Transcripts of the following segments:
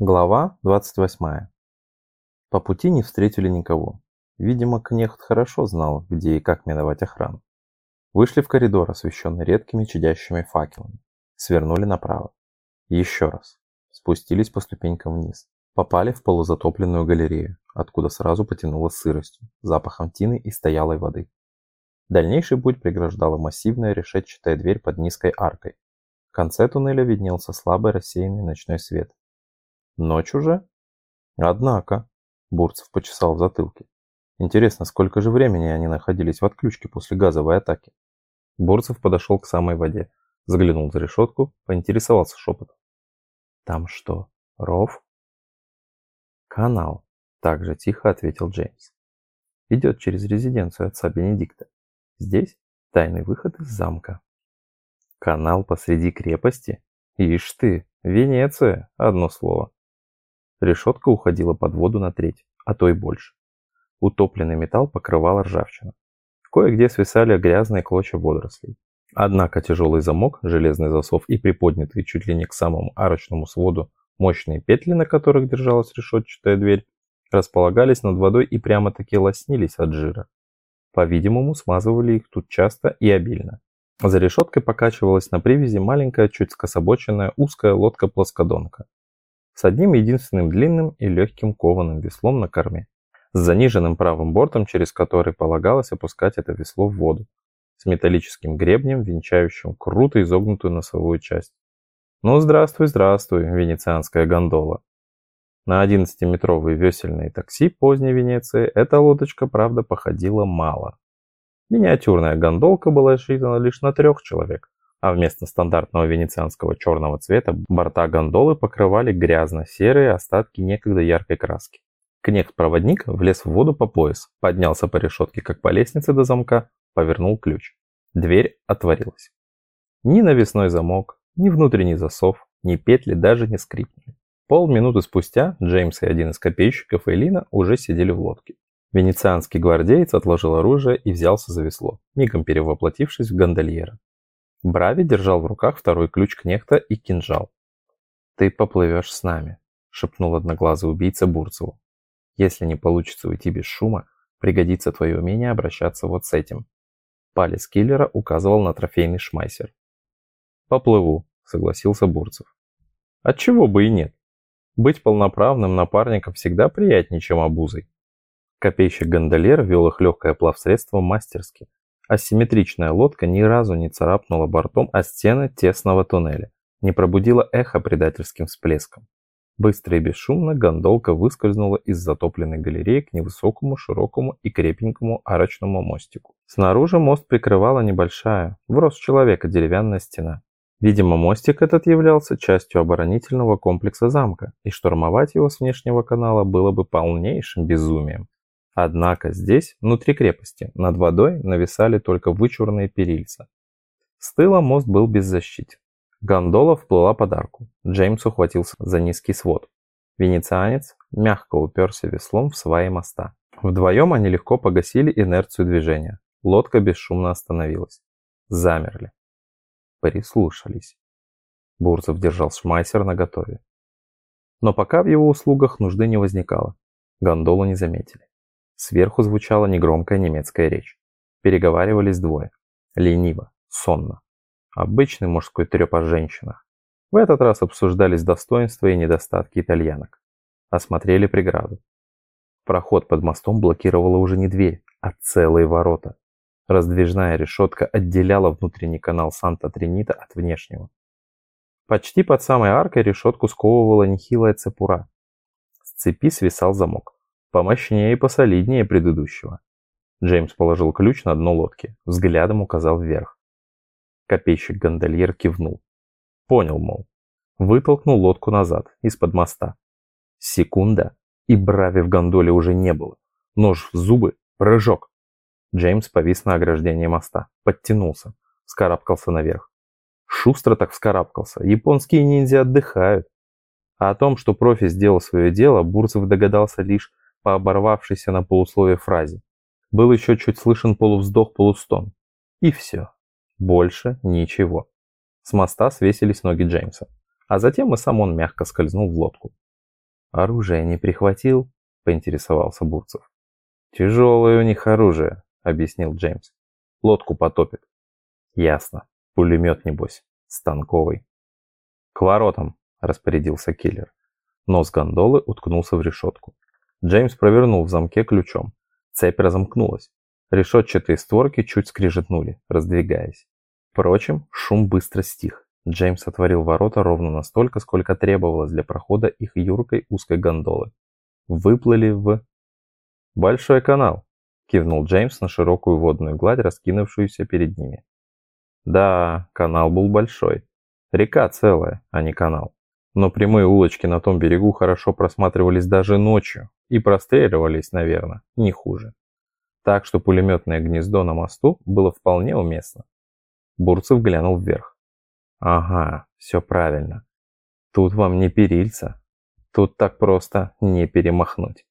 Глава 28. По пути не встретили никого. Видимо, Кнехт хорошо знал, где и как миновать охрану. Вышли в коридор, освещенный редкими чадящими факелами. Свернули направо. Еще раз. Спустились по ступенькам вниз. Попали в полузатопленную галерею, откуда сразу потянуло сыростью, запахом тины и стоялой воды. Дальнейший путь преграждала массивная решетчатая дверь под низкой аркой. В конце туннеля виднелся слабый рассеянный ночной свет, Ночь уже? Однако, Бурцев почесал в затылке. Интересно, сколько же времени они находились в отключке после газовой атаки? Бурцев подошел к самой воде, заглянул за решетку, поинтересовался шепотом. Там что, ров? Канал, также тихо ответил Джеймс. Идет через резиденцию отца Бенедикта. Здесь тайный выход из замка. Канал посреди крепости? Ишь ты, Венеция, одно слово. Решетка уходила под воду на треть, а то и больше. Утопленный металл покрывал ржавчина. Кое-где свисали грязные клочья водорослей. Однако тяжелый замок, железный засов и приподнятые чуть ли не к самому арочному своду мощные петли, на которых держалась решетчатая дверь, располагались над водой и прямо-таки лоснились от жира. По-видимому, смазывали их тут часто и обильно. За решеткой покачивалась на привязи маленькая, чуть скособоченная узкая лодка-плоскодонка с одним единственным длинным и легким кованым веслом на корме, с заниженным правым бортом, через который полагалось опускать это весло в воду, с металлическим гребнем, венчающим круто изогнутую носовую часть. Ну, здравствуй, здравствуй, венецианская гондола. На 11-метровые весельные такси поздней Венеции эта лодочка, правда, походила мало. Миниатюрная гондолка была рассчитана лишь на трех человек, а вместо стандартного венецианского черного цвета борта гондолы покрывали грязно-серые остатки некогда яркой краски. Кнехт-проводник влез в воду по пояс, поднялся по решетке, как по лестнице до замка, повернул ключ. Дверь отворилась. Ни навесной замок, ни внутренний засов, ни петли даже не скрипнули. Полминуты спустя Джеймс и один из копейщиков Элина уже сидели в лодке. Венецианский гвардеец отложил оружие и взялся за весло, мигом перевоплотившись в гондольера. Брави держал в руках второй ключ кнехта и кинжал. «Ты поплывешь с нами», — шепнул одноглазый убийца Бурцеву. «Если не получится уйти без шума, пригодится твое умение обращаться вот с этим». Палец киллера указывал на трофейный шмайсер. «Поплыву», — согласился Бурцев. «Отчего бы и нет. Быть полноправным напарником всегда приятнее, чем обузой». Копейщик-гондолер вел их легкое плавсредство мастерски, Асимметричная лодка ни разу не царапнула бортом о стены тесного туннеля, не пробудила эхо предательским всплеском. Быстро и бесшумно гондолка выскользнула из затопленной галереи к невысокому, широкому и крепенькому арочному мостику. Снаружи мост прикрывала небольшая, в рост человека, деревянная стена. Видимо, мостик этот являлся частью оборонительного комплекса замка, и штурмовать его с внешнего канала было бы полнейшим безумием. Однако здесь, внутри крепости, над водой нависали только вычурные перильца. С тыла мост был беззащитен. Гондола вплыла под арку. Джеймс ухватился за низкий свод. Венецианец мягко уперся веслом в сваи моста. Вдвоем они легко погасили инерцию движения. Лодка бесшумно остановилась. Замерли. Прислушались. Бурцев держал шмайсер наготове. Но пока в его услугах нужды не возникало. Гондолу не заметили. Сверху звучала негромкая немецкая речь. Переговаривались двое. Лениво, сонно. Обычный мужской треп о женщинах. В этот раз обсуждались достоинства и недостатки итальянок. Осмотрели преграду. Проход под мостом блокировала уже не дверь, а целые ворота. Раздвижная решетка отделяла внутренний канал Санта-Тринита от внешнего. Почти под самой аркой решетку сковывала нехилая цепура. С цепи свисал замок. Помощнее и посолиднее предыдущего. Джеймс положил ключ на дно лодки, взглядом указал вверх. Копейщик-гондольер кивнул. Понял, мол. Вытолкнул лодку назад, из-под моста. Секунда, и Брави в гондоле уже не было. Нож в зубы, прыжок. Джеймс повис на ограждении моста, подтянулся, вскарабкался наверх. Шустро так вскарабкался, японские ниндзя отдыхают. А о том, что профи сделал свое дело, Бурцев догадался лишь по оборвавшейся на полусловие фразе. Был еще чуть слышен полувздох-полустон. И все. Больше ничего. С моста свесились ноги Джеймса. А затем и сам он мягко скользнул в лодку. «Оружие не прихватил?» – поинтересовался Бурцев. «Тяжелое у них оружие», – объяснил Джеймс. «Лодку потопит». «Ясно. Пулемет, небось. Станковый». «К воротам», – распорядился киллер. Нос гондолы уткнулся в решетку. Джеймс провернул в замке ключом. Цепь разомкнулась. Решетчатые створки чуть скрижетнули, раздвигаясь. Впрочем, шум быстро стих. Джеймс отворил ворота ровно настолько, сколько требовалось для прохода их юркой узкой гондолы. Выплыли в... «Большой канал», — кивнул Джеймс на широкую водную гладь, раскинувшуюся перед ними. Да, канал был большой. Река целая, а не канал. Но прямые улочки на том берегу хорошо просматривались даже ночью и простреливались, наверное, не хуже. Так что пулеметное гнездо на мосту было вполне уместно. Бурцев глянул вверх. Ага, все правильно. Тут вам не перильца. Тут так просто не перемахнуть.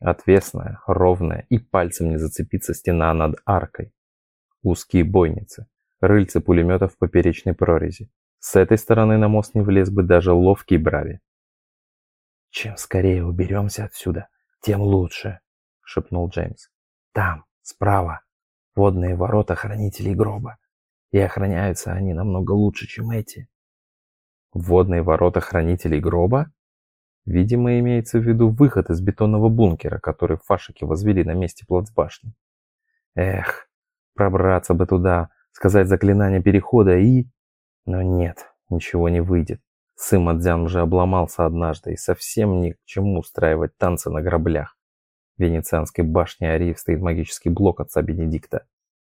Отвесная, ровная и пальцем не зацепиться стена над аркой. Узкие бойницы, рыльца пулеметов в поперечной прорези. С этой стороны на мост не влез бы даже ловкий Брави. «Чем скорее уберемся отсюда, тем лучше», — шепнул Джеймс. «Там, справа, водные ворота хранителей гроба и охраняются они намного лучше, чем эти. Водные ворота хранителей гроба? Видимо, имеется в виду выход из бетонного бункера, который фашики возвели на месте плацбашни. Эх, пробраться бы туда, сказать заклинание перехода и... Но нет, ничего не выйдет. Сымадзян уже обломался однажды и совсем ни к чему устраивать танцы на граблях. В Венецианской башне Ариев стоит магический блок отца Бенедикта.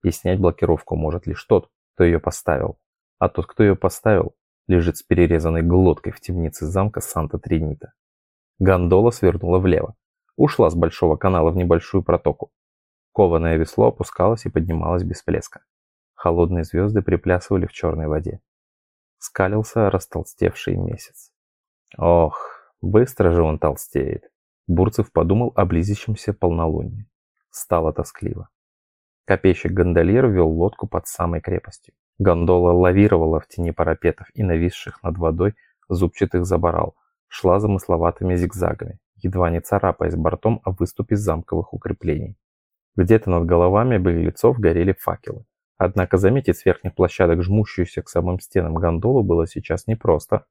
И снять блокировку может лишь тот, кто ее поставил, а тот, кто ее поставил, лежит с перерезанной глоткой в темнице замка Санта-Тринита. Гондола свернула влево, ушла с большого канала в небольшую протоку. Кованое весло опускалось и поднималось без плеска. Холодные звезды приплясывали в черной воде. Скалился растолстевший месяц. Ох, быстро же он толстеет. Бурцев подумал о близящемся полнолунии. Стало тоскливо. Копейщик-гондольер вел лодку под самой крепостью. Гондола лавировала в тени парапетов и нависших над водой зубчатых заборал, шла замысловатыми зигзагами, едва не царапаясь бортом о выступе замковых укреплений. Где-то над головами беглецов горели факелы. Однако заметить с верхних площадок жмущуюся к самым стенам гондолу было сейчас непросто.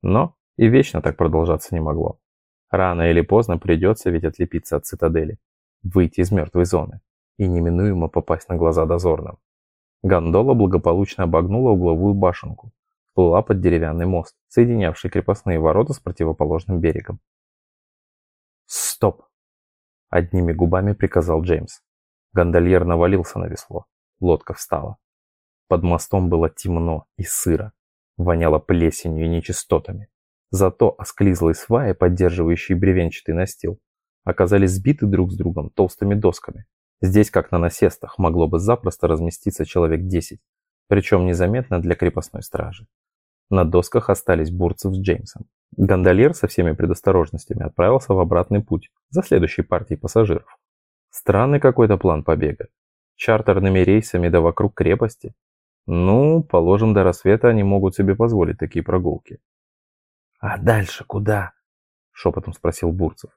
Но и вечно так продолжаться не могло. Рано или поздно придется ведь отлепиться от цитадели, выйти из мертвой зоны и неминуемо попасть на глаза дозорным. Гондола благополучно обогнула угловую башенку, плыла под деревянный мост, соединявший крепостные ворота с противоположным берегом. «Стоп!» – одними губами приказал Джеймс. Гондольер навалился на весло. Лодка встала. Под мостом было темно и сыро. Воняло плесенью и нечистотами. Зато осклизлые сваи, поддерживающие бревенчатый настил, оказались сбиты друг с другом толстыми досками, Здесь, как на насестах, могло бы запросто разместиться человек 10, причем незаметно для крепостной стражи. На досках остались Бурцев с Джеймсом. Гондольер со всеми предосторожностями отправился в обратный путь, за следующей партией пассажиров. Странный какой-то план побега. Чартерными рейсами да вокруг крепости. Ну, положим, до рассвета они могут себе позволить такие прогулки. «А дальше куда?» – шепотом спросил Бурцев.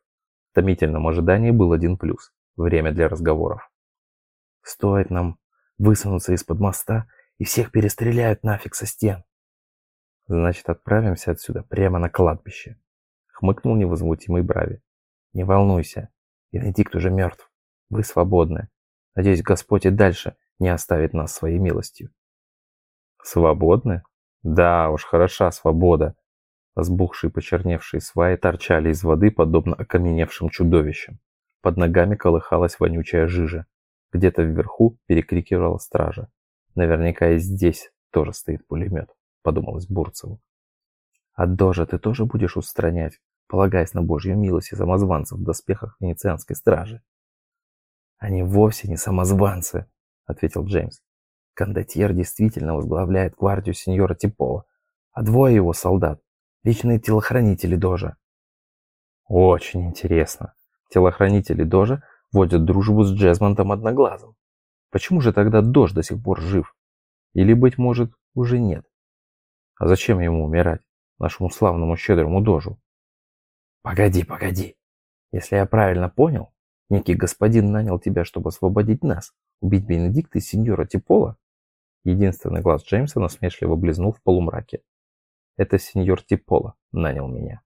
В томительном ожидании был один плюс время для разговоров. Стоит нам высунуться из-под моста, и всех перестреляют нафиг со стен. Значит, отправимся отсюда прямо на кладбище. Хмыкнул невозмутимый Брави. Не волнуйся, Венедикт уже мертв. Вы свободны. Надеюсь, Господь и дальше не оставит нас своей милостью. Свободны? Да уж, хороша свобода. Сбухшие почерневшие сваи торчали из воды, подобно окаменевшим чудовищам. Под ногами колыхалась вонючая жижа. Где-то вверху перекрикивала стража. Наверняка и здесь тоже стоит пулемет, подумалось Бурцеву. А Дожа ты тоже будешь устранять, полагаясь на Божью милость и самозванцев в доспехах венецианской стражи? Они вовсе не самозванцы, ответил Джеймс. Кондотьер действительно возглавляет гвардию сеньора Типова, а двое его солдат – личные телохранители Дожа. Очень интересно, Телохранители Дожа водят дружбу с Джезмонтом Одноглазым. Почему же тогда Дож до сих пор жив? Или, быть может, уже нет? А зачем ему умирать, нашему славному щедрому Дожу? Погоди, погоди. Если я правильно понял, некий господин нанял тебя, чтобы освободить нас, убить Бенедикта и сеньора Типола? Единственный глаз Джеймса насмешливо близнул в полумраке. Это сеньор Типола нанял меня.